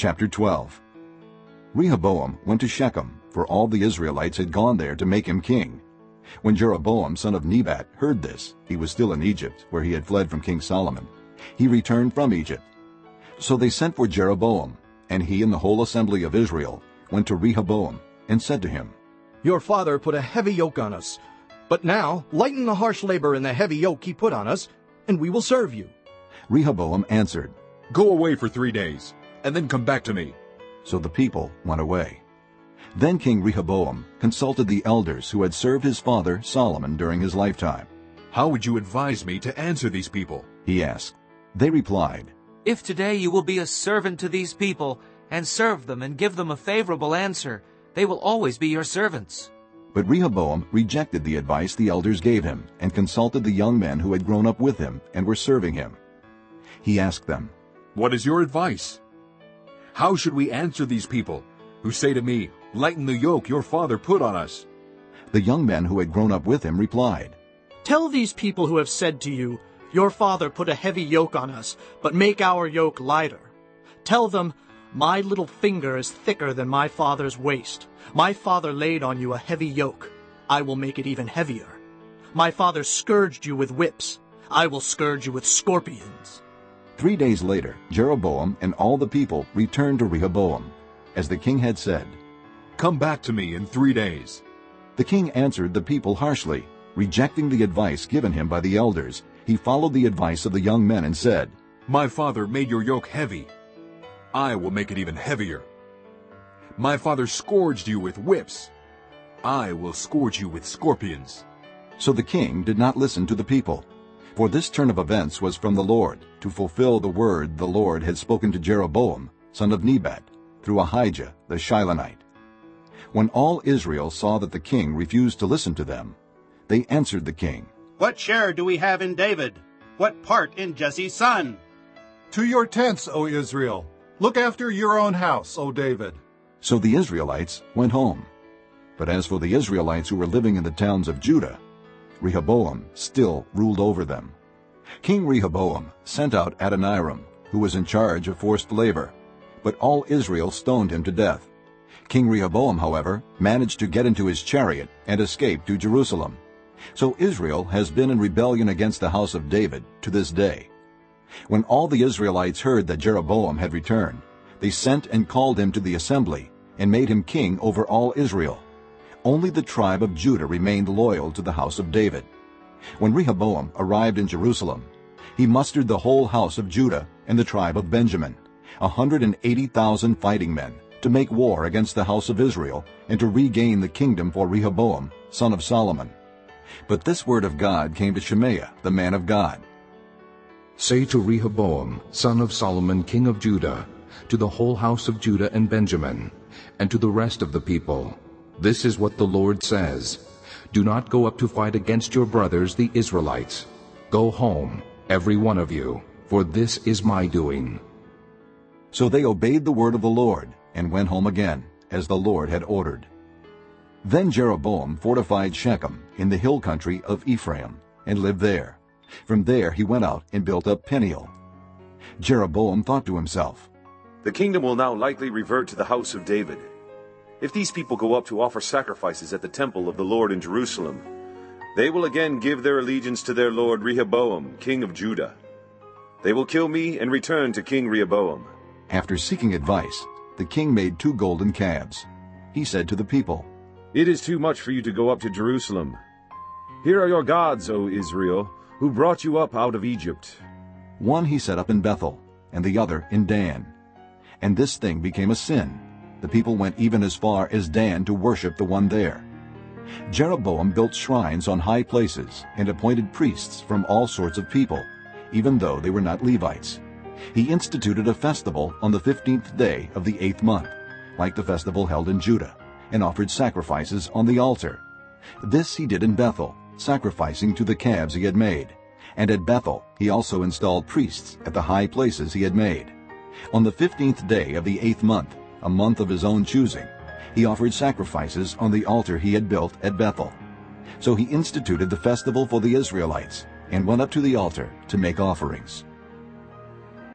Chapter 12 Rehoboam went to Shechem, for all the Israelites had gone there to make him king. When Jeroboam son of Nebat heard this, he was still in Egypt, where he had fled from King Solomon. He returned from Egypt. So they sent for Jeroboam, and he and the whole assembly of Israel went to Rehoboam, and said to him, Your father put a heavy yoke on us. But now lighten the harsh labor and the heavy yoke he put on us, and we will serve you. Rehoboam answered, Go away for three days, and then come back to me. So the people went away. Then King Rehoboam consulted the elders who had served his father Solomon during his lifetime. How would you advise me to answer these people? He asked. They replied, If today you will be a servant to these people, and serve them and give them a favorable answer, they will always be your servants. But Rehoboam rejected the advice the elders gave him and consulted the young men who had grown up with him and were serving him. He asked them, What is your advice? How should we answer these people who say to me, Lighten the yoke your father put on us? The young men who had grown up with him replied, Tell these people who have said to you, Your father put a heavy yoke on us, but make our yoke lighter. Tell them, My little finger is thicker than my father's waist. My father laid on you a heavy yoke. I will make it even heavier. My father scourged you with whips. I will scourge you with scorpions. Three days later, Jeroboam and all the people returned to Rehoboam, as the king had said. Come back to me in three days. The king answered the people harshly. Rejecting the advice given him by the elders, he followed the advice of the young men and said, My father made your yoke heavy. I will make it even heavier. My father scourged you with whips. I will scourge you with scorpions. So the king did not listen to the people. For this turn of events was from the Lord, to fulfill the word the Lord had spoken to Jeroboam, son of Nebat, through Ahijah the Shilonite. When all Israel saw that the king refused to listen to them, they answered the king, What share do we have in David? What part in Jesse's son? To your tents, O Israel. Look after your own house, O David. So the Israelites went home. But as for the Israelites who were living in the towns of Judah, Rehoboam still ruled over them. King Rehoboam sent out Adoniram, who was in charge of forced labor, but all Israel stoned him to death. King Rehoboam, however, managed to get into his chariot and escape to Jerusalem. So Israel has been in rebellion against the house of David to this day. When all the Israelites heard that Jeroboam had returned, they sent and called him to the assembly and made him king over all Israel. Only the tribe of Judah remained loyal to the house of David. When Rehoboam arrived in Jerusalem, he mustered the whole house of Judah and the tribe of Benjamin, a hundred and eighty thousand fighting men, to make war against the house of Israel and to regain the kingdom for Rehoboam, son of Solomon. But this word of God came to Shemaiah, the man of God. Say to Rehoboam, son of Solomon, king of Judah, to the whole house of Judah and Benjamin, and to the rest of the people, This is what the Lord says, Do not go up to fight against your brothers, the Israelites. Go home, every one of you, for this is my doing. So they obeyed the word of the Lord and went home again, as the Lord had ordered. Then Jeroboam fortified Shechem in the hill country of Ephraim and lived there. From there he went out and built up Peniel. Jeroboam thought to himself, The kingdom will now likely revert to the house of David. If these people go up to offer sacrifices at the temple of the Lord in Jerusalem, they will again give their allegiance to their lord Rehoboam, king of Judah. They will kill me and return to King Rehoboam. After seeking advice, the king made two golden calves. He said to the people, It is too much for you to go up to Jerusalem. Here are your gods, O Israel, who brought you up out of Egypt. One he set up in Bethel, and the other in Dan. And this thing became a sin. The people went even as far as Dan to worship the one there. Jeroboam built shrines on high places and appointed priests from all sorts of people, even though they were not Levites. He instituted a festival on the fifteenth day of the eighth month, like the festival held in Judah, and offered sacrifices on the altar. This he did in Bethel, sacrificing to the calves he had made. And at Bethel he also installed priests at the high places he had made. On the fifteenth day of the eighth month, a month of his own choosing, he offered sacrifices on the altar he had built at Bethel. So he instituted the festival for the Israelites and went up to the altar to make offerings.